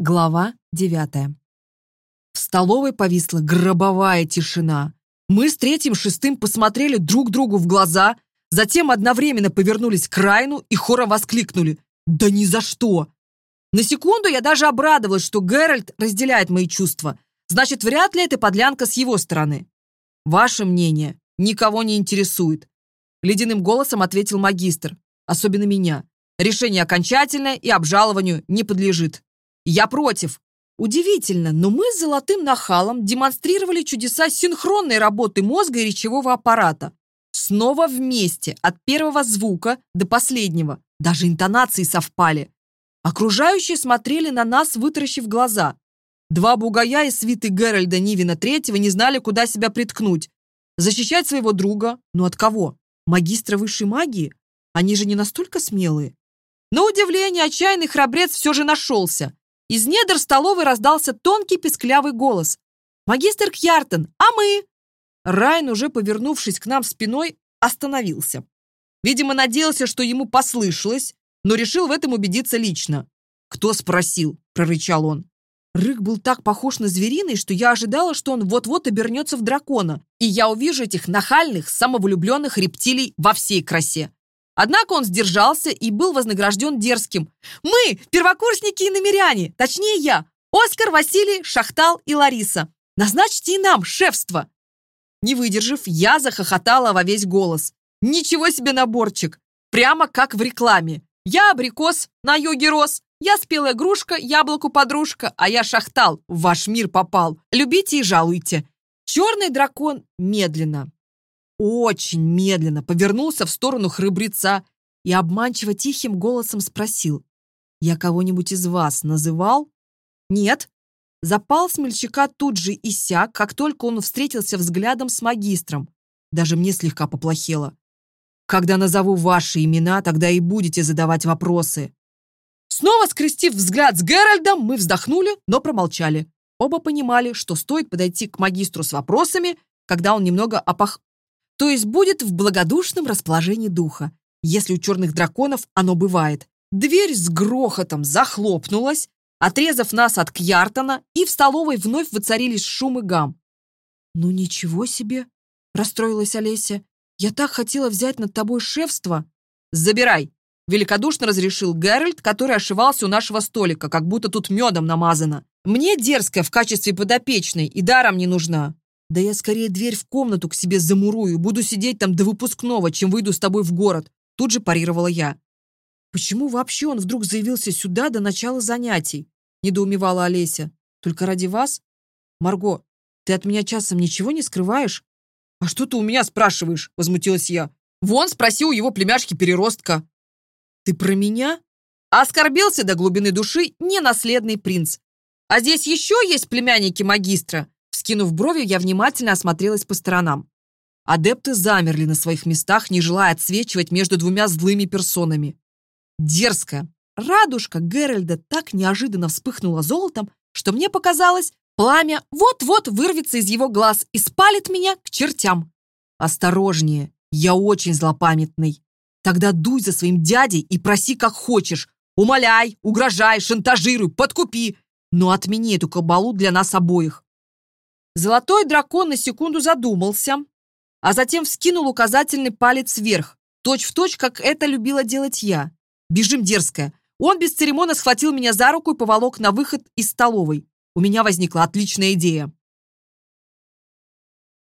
Глава девятая. В столовой повисла гробовая тишина. Мы с третьим шестым посмотрели друг другу в глаза, затем одновременно повернулись к Райну и хором воскликнули «Да ни за что!». На секунду я даже обрадовалась, что Геральт разделяет мои чувства. Значит, вряд ли это подлянка с его стороны. Ваше мнение никого не интересует. Ледяным голосом ответил магистр, особенно меня. Решение окончательное и обжалованию не подлежит. Я против. Удивительно, но мы с золотым нахалом демонстрировали чудеса синхронной работы мозга и речевого аппарата. Снова вместе, от первого звука до последнего. Даже интонации совпали. Окружающие смотрели на нас, вытаращив глаза. Два бугая из свиты Геральда Нивина Третьего не знали, куда себя приткнуть. Защищать своего друга? Ну от кого? Магистра высшей магии? Они же не настолько смелые. На удивление, отчаянный храбрец все же нашелся. Из недр столовой раздался тонкий песклявый голос. «Магистр Кьяртен, а мы?» Райан, уже повернувшись к нам спиной, остановился. Видимо, надеялся, что ему послышалось, но решил в этом убедиться лично. «Кто спросил?» – прорычал он. Рык был так похож на звериный, что я ожидала, что он вот-вот обернется в дракона, и я увижу этих нахальных, самовлюбленных рептилий во всей красе. Однако он сдержался и был вознагражден дерзким. «Мы, первокурсники и намеряне, точнее я, Оскар, Василий, Шахтал и Лариса. Назначьте и нам шефство!» Не выдержав, я захохотала во весь голос. «Ничего себе наборчик! Прямо как в рекламе! Я абрикос, на йоге рос, я спелая игрушка, яблоку подружка, а я шахтал, в ваш мир попал. Любите и жалуйте!» Черный дракон медленно, очень медленно повернулся в сторону храбреца и обманчиво тихим голосом спросил. «Я кого-нибудь из вас называл?» «Нет». Запал смельчака тут же иссяк, как только он встретился взглядом с магистром. Даже мне слегка поплохело. «Когда назову ваши имена, тогда и будете задавать вопросы». Снова скрестив взгляд с Геральдом, мы вздохнули, но промолчали. Оба понимали, что стоит подойти к магистру с вопросами, когда он немного опах... то есть будет в благодушном расположении духа, если у черных драконов оно бывает. Дверь с грохотом захлопнулась, отрезав нас от Кьяртона, и в столовой вновь воцарились шум и гам. «Ну ничего себе!» — расстроилась Олеся. «Я так хотела взять над тобой шефство!» «Забирай!» — великодушно разрешил Геральт, который ошивался у нашего столика, как будто тут медом намазано. «Мне дерзкая в качестве подопечной и даром не нужна. Да я скорее дверь в комнату к себе замурую, буду сидеть там до выпускного, чем выйду с тобой в город. Тут же парировала я. Почему вообще он вдруг заявился сюда до начала занятий? Недоумевала Олеся. Только ради вас? Марго, ты от меня часом ничего не скрываешь? А что ты у меня спрашиваешь? Возмутилась я. Вон, спроси у его племяшки переростка. Ты про меня? Оскорбился до глубины души Вскинув бровью, я внимательно осмотрелась по сторонам. Адепты замерли на своих местах, не желая отсвечивать между двумя злыми персонами. Дерзкая радужка Геральда так неожиданно вспыхнула золотом, что мне показалось, пламя вот-вот вырвется из его глаз и спалит меня к чертям. «Осторожнее, я очень злопамятный. Тогда дуй за своим дядей и проси, как хочешь. Умоляй, угрожай, шантажируй, подкупи. Но отмени эту кабалу для нас обоих. Золотой дракон на секунду задумался, а затем вскинул указательный палец вверх, точь в точь, как это любила делать я. «Бежим, дерзкая!» Он без церемона схватил меня за руку и поволок на выход из столовой. У меня возникла отличная идея.